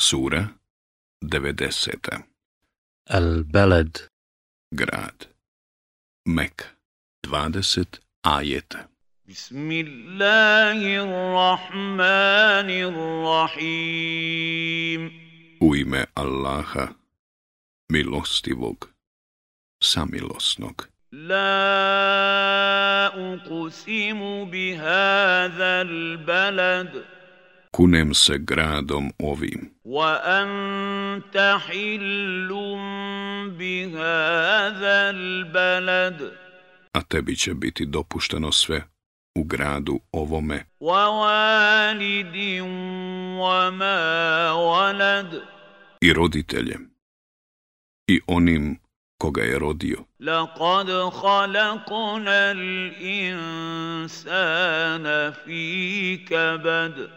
Sura 90. Al-Balad Grad. Mek. 20 ajeta Bismillahirrahmanirrahim. U ime Allaha milostivog samilosnog. La uqsimu bihadha al-balad kunem se gradom ovim. Wa anta hillum balad. A tebi će biti dopušteno sve u gradu ovome. Wa walidin wa ma walad. I roditeljem i onim koga je rodio. Laqad khalaqnal insana fi kabad.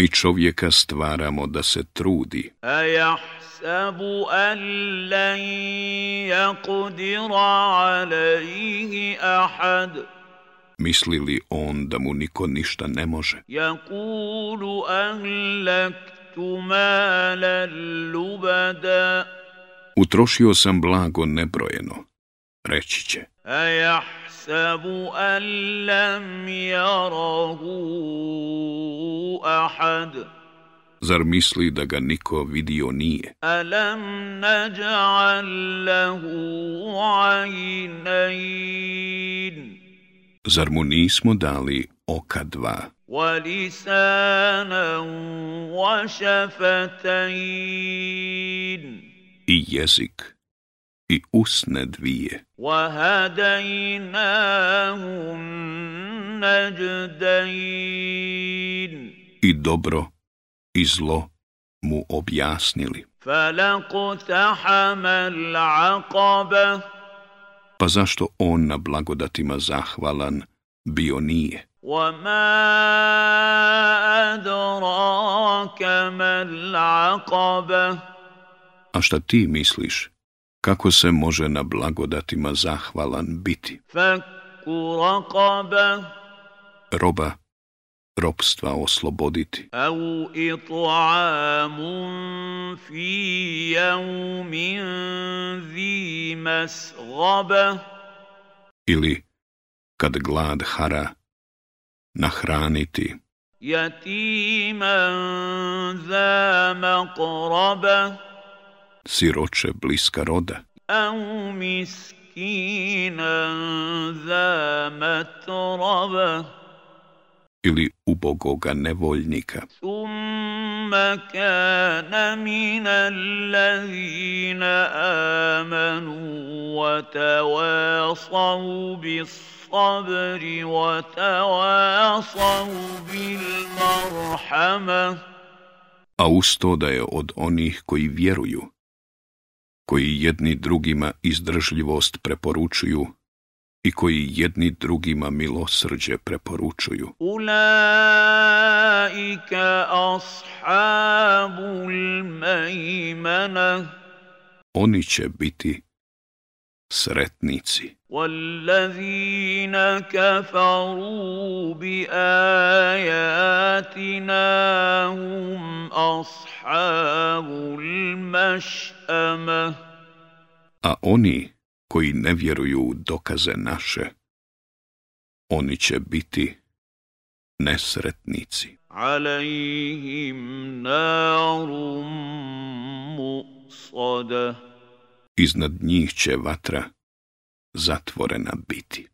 Mi čovjeka stvaramo da se trudi. A yahsabu an lan yaqdira alayhi ahad. Misli li on da mu niko ništa ne može? Jakulu ahlaktu mala lubada. Utrošio sam blago nebrojeno. Reći će. A yahsabu an lam jarahu أحد Zar misli da ga niko vidio nije? ألم نجعل له عينين Zar mu nismo dali oka dva ولسانا وشفتين i jezik i usne dvije وهديناه النجدين i dobro i zlo mu objasnili. Pa zašto on na blagodatima zahvalan bio nije? A šta ti misliš? Kako se može na blagodatima zahvalan biti? Roba ropstva osloboditi. Au it'amun fi yawmin zi masghaba Ili kad glad hara nahraniti. yatiman za maqraba Siroče bliska roda. Au miskinan za matraba. Ili ubogoga nevoljnika. Summa kana min allazina amanu wa tawasau bis sabri wa tawasau bil marhama. A usto da je od onih koji vjeruju, koji jedni drugima izdržljivost preporučuju i koji jedni drugima milosrđe preporučuju. Ulaika ashabul maimana. Oni će biti sretnici. Wallazina kafaru bi ajatina hum ashabul maš'ama. A oni koji ne vjeruju u dokaze naše, oni će biti nesretnici. Alejhim Iznad njih će vatra zatvorena biti.